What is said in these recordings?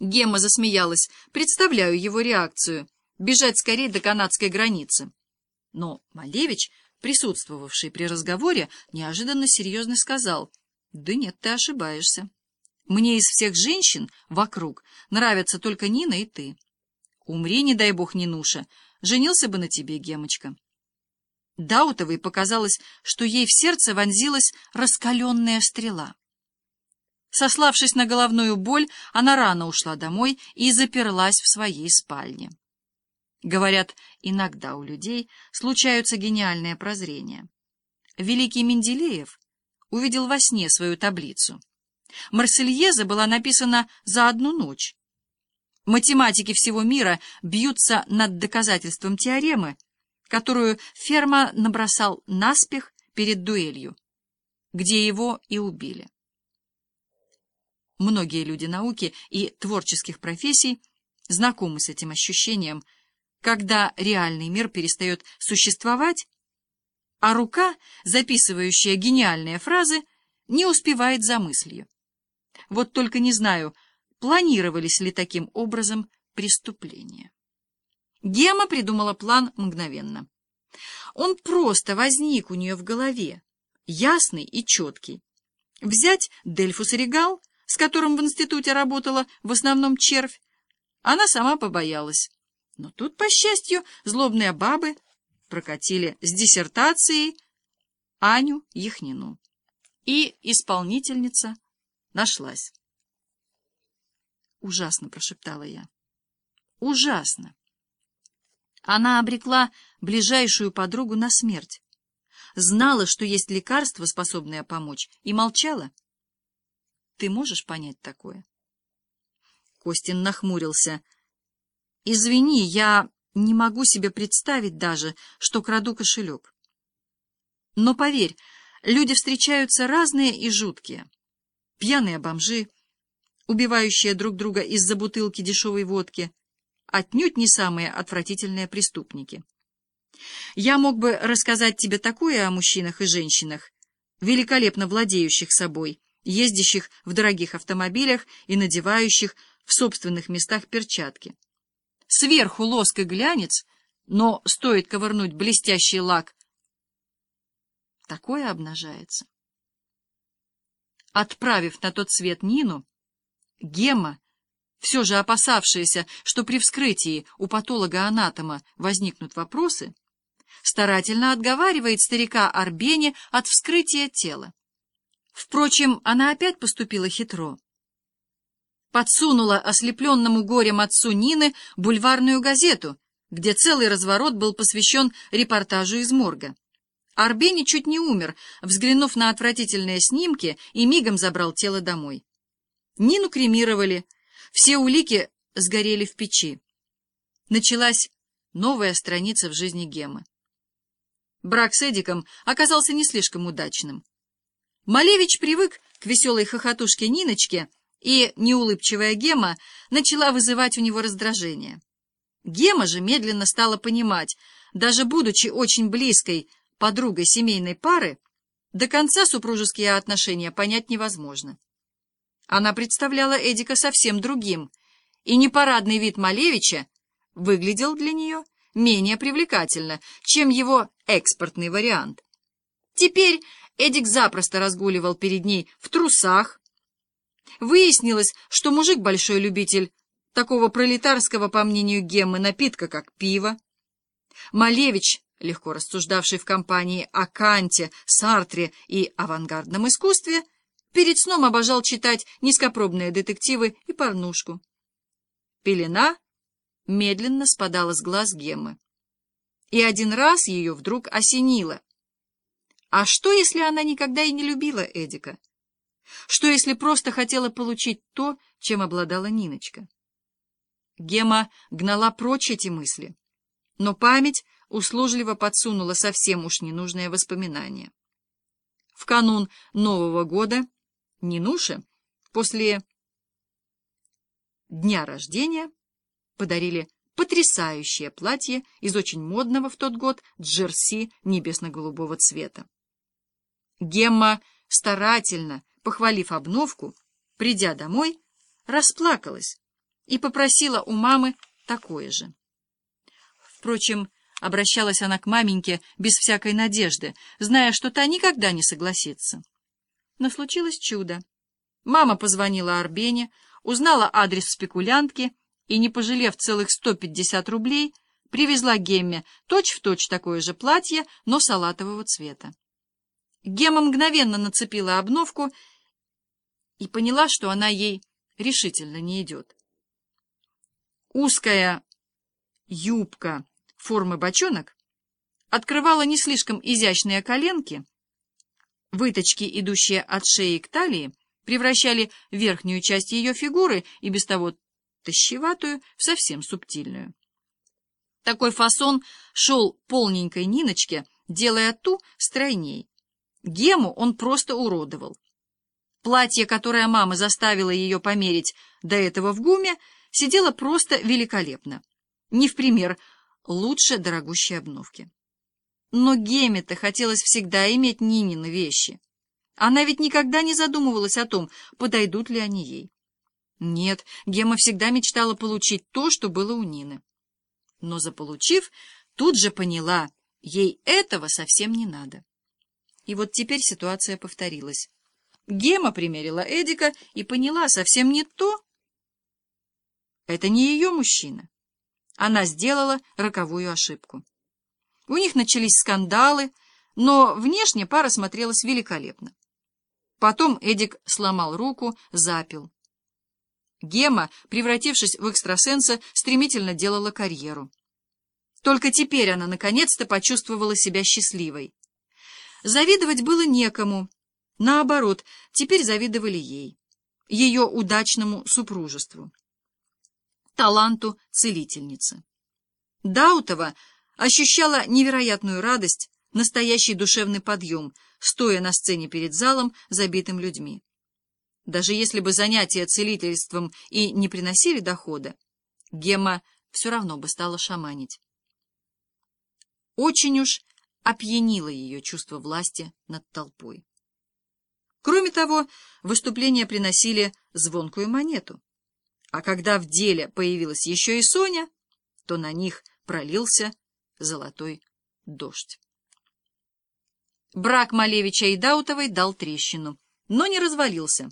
Гемма засмеялась. Представляю его реакцию. Бежать скорее до канадской границы. Но Малевич, присутствовавший при разговоре, неожиданно серьезно сказал. Да нет, ты ошибаешься. Мне из всех женщин вокруг нравятся только Нина и ты. Умри, не дай бог, Нинуша, женился бы на тебе, Гемочка. Даутовой показалось, что ей в сердце вонзилась раскаленная стрела. Сославшись на головную боль, она рано ушла домой и заперлась в своей спальне. Говорят, иногда у людей случаются гениальные прозрения. Великий Менделеев увидел во сне свою таблицу. Марсельеза была написана за одну ночь. Математики всего мира бьются над доказательством теоремы, которую Ферма набросал наспех перед дуэлью, где его и убили. Многие люди науки и творческих профессий знакомы с этим ощущением, когда реальный мир перестает существовать, а рука, записывающая гениальные фразы, не успевает за мыслью. Вот только не знаю, планировались ли таким образом преступления. Гема придумала план мгновенно. Он просто возник у нее в голове, ясный и четкий. Взять Дельфус Регал — с которым в институте работала в основном червь, она сама побоялась. Но тут, по счастью, злобные бабы прокатили с диссертацией Аню Яхнину. И исполнительница нашлась. «Ужасно!» — прошептала я. «Ужасно!» Она обрекла ближайшую подругу на смерть. Знала, что есть лекарство, способное помочь, и молчала. Ты можешь понять такое? Костин нахмурился. Извини, я не могу себе представить даже, что краду кошелек. Но поверь, люди встречаются разные и жуткие. Пьяные бомжи, убивающие друг друга из-за бутылки дешевой водки, отнюдь не самые отвратительные преступники. Я мог бы рассказать тебе такое о мужчинах и женщинах, великолепно владеющих собой, ездящих в дорогих автомобилях и надевающих в собственных местах перчатки. Сверху лоск и глянец, но стоит ковырнуть блестящий лак, такое обнажается. Отправив на тот свет Нину, Гемма, все же опасавшаяся, что при вскрытии у патолога-анатома возникнут вопросы, старательно отговаривает старика Арбени от вскрытия тела. Впрочем, она опять поступила хитро. Подсунула ослепленному горем отцу Нины бульварную газету, где целый разворот был посвящен репортажу из морга. Арбени чуть не умер, взглянув на отвратительные снимки, и мигом забрал тело домой. Нину кремировали, все улики сгорели в печи. Началась новая страница в жизни Гемы. Брак с Эдиком оказался не слишком удачным. Малевич привык к веселой хохотушке Ниночке, и неулыбчивая Гема начала вызывать у него раздражение. Гема же медленно стала понимать, даже будучи очень близкой подругой семейной пары, до конца супружеские отношения понять невозможно. Она представляла Эдика совсем другим, и непарадный вид Малевича выглядел для нее менее привлекательно, чем его экспортный вариант. Теперь Эдик запросто разгуливал перед ней в трусах. Выяснилось, что мужик большой любитель такого пролетарского, по мнению Геммы, напитка, как пиво. Малевич, легко рассуждавший в компании о Канте, Сартре и авангардном искусстве, перед сном обожал читать низкопробные детективы и порнушку. Пелена медленно спадала с глаз Геммы. И один раз ее вдруг осенило. А что, если она никогда и не любила Эдика? Что, если просто хотела получить то, чем обладала Ниночка? Гема гнала прочь эти мысли, но память услужливо подсунула совсем уж ненужные воспоминания. В канун Нового года Нинуше после дня рождения подарили потрясающее платье из очень модного в тот год джерси небесно-голубого цвета. Гемма старательно, похвалив обновку, придя домой, расплакалась, и попросила у мамы такое же. Впрочем, обращалась она к маменьке без всякой надежды, зная, что та никогда не согласится. Но случилось чудо. Мама позвонила Арбене, узнала адрес спекулянтки и, не пожалев целых 150 рублей, привезла Гемме точь-в-точь точь такое же платье, но салатового цвета. Гемма мгновенно нацепила обновку и поняла, что она ей решительно не идет. Узкая юбка формы бочонок открывала не слишком изящные коленки, выточки, идущие от шеи к талии, превращали верхнюю часть ее фигуры и без того тащеватую в совсем субтильную. Такой фасон шел полненькой Ниночке, делая ту стройней. Гему он просто уродовал. Платье, которое мама заставила ее померить до этого в гуме, сидело просто великолепно. Не в пример лучше дорогущей обновки. Но Геме-то хотелось всегда иметь Нинины вещи. Она ведь никогда не задумывалась о том, подойдут ли они ей. Нет, Гема всегда мечтала получить то, что было у Нины. Но заполучив, тут же поняла, ей этого совсем не надо. И вот теперь ситуация повторилась. Гема примерила Эдика и поняла совсем не то. Это не ее мужчина. Она сделала роковую ошибку. У них начались скандалы, но внешне пара смотрелась великолепно. Потом Эдик сломал руку, запил. Гема, превратившись в экстрасенса, стремительно делала карьеру. Только теперь она наконец-то почувствовала себя счастливой. Завидовать было некому. Наоборот, теперь завидовали ей, ее удачному супружеству, таланту целительницы. Даутова ощущала невероятную радость, настоящий душевный подъем, стоя на сцене перед залом, забитым людьми. Даже если бы занятия целительством и не приносили дохода, Гема все равно бы стала шаманить. Очень уж опьянило ее чувство власти над толпой. Кроме того, выступления приносили звонкую монету. А когда в деле появилась еще и Соня, то на них пролился золотой дождь. Брак Малевича и Даутовой дал трещину, но не развалился.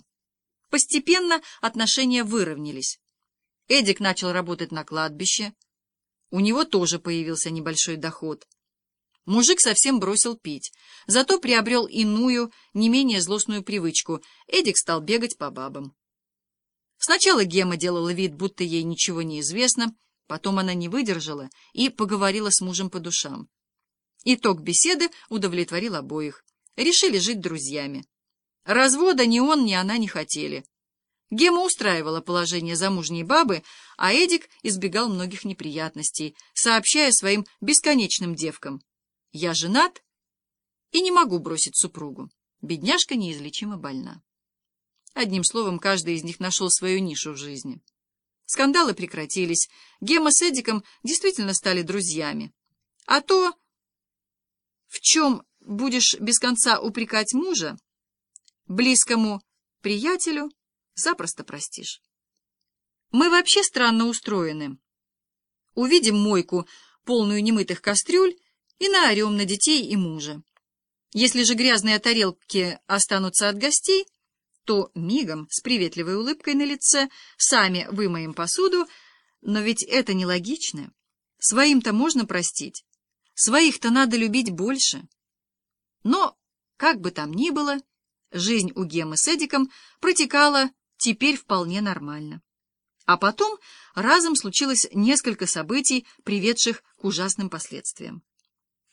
Постепенно отношения выровнялись. Эдик начал работать на кладбище. У него тоже появился небольшой доход. Мужик совсем бросил пить, зато приобрел иную, не менее злостную привычку. Эдик стал бегать по бабам. Сначала Гема делала вид, будто ей ничего не известно, потом она не выдержала и поговорила с мужем по душам. Итог беседы удовлетворил обоих. Решили жить друзьями. Развода ни он, ни она не хотели. Гема устраивала положение замужней бабы, а Эдик избегал многих неприятностей, сообщая своим бесконечным девкам. Я женат и не могу бросить супругу. Бедняжка неизлечимо больна. Одним словом, каждый из них нашел свою нишу в жизни. Скандалы прекратились. Гема с Эдиком действительно стали друзьями. А то, в чем будешь без конца упрекать мужа, близкому приятелю запросто простишь. Мы вообще странно устроены. Увидим мойку, полную немытых кастрюль, и наорем на детей и мужа. Если же грязные тарелки останутся от гостей, то мигом, с приветливой улыбкой на лице, сами вымоем посуду, но ведь это нелогично. Своим-то можно простить, своих-то надо любить больше. Но, как бы там ни было, жизнь у Гемы с Эдиком протекала теперь вполне нормально. А потом разом случилось несколько событий, приведших к ужасным последствиям.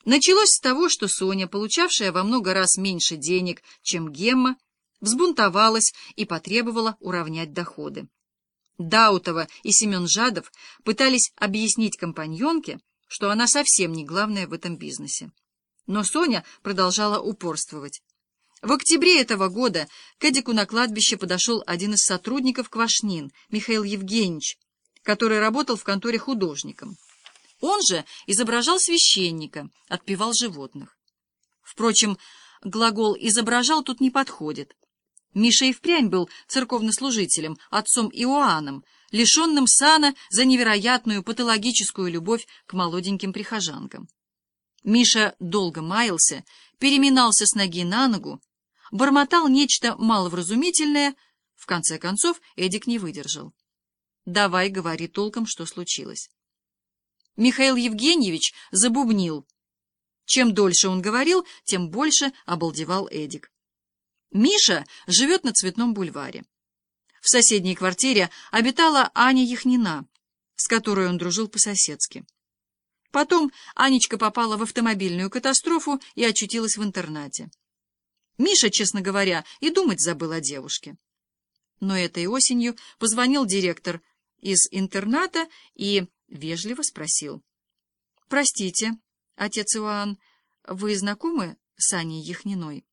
Началось с того, что Соня, получавшая во много раз меньше денег, чем Гемма, взбунтовалась и потребовала уравнять доходы. Даутова и Семен Жадов пытались объяснить компаньонке, что она совсем не главная в этом бизнесе. Но Соня продолжала упорствовать. В октябре этого года к Эдику на кладбище подошел один из сотрудников Квашнин, Михаил Евгеньевич, который работал в конторе художником. Он же изображал священника, отпевал животных. Впрочем, глагол «изображал» тут не подходит. Миша и впрямь был церковнослужителем, отцом Иоанном, лишенным сана за невероятную патологическую любовь к молоденьким прихожанкам. Миша долго маялся, переминался с ноги на ногу, бормотал нечто маловразумительное, в конце концов Эдик не выдержал. «Давай, говори толком, что случилось». Михаил Евгеньевич забубнил. Чем дольше он говорил, тем больше обалдевал Эдик. Миша живет на Цветном бульваре. В соседней квартире обитала Аня Яхнина, с которой он дружил по-соседски. Потом Анечка попала в автомобильную катастрофу и очутилась в интернате. Миша, честно говоря, и думать забыл о девушке. Но этой осенью позвонил директор из интерната и вежливо спросил. — Простите, отец Иоанн, вы знакомы с Аней Яхниной?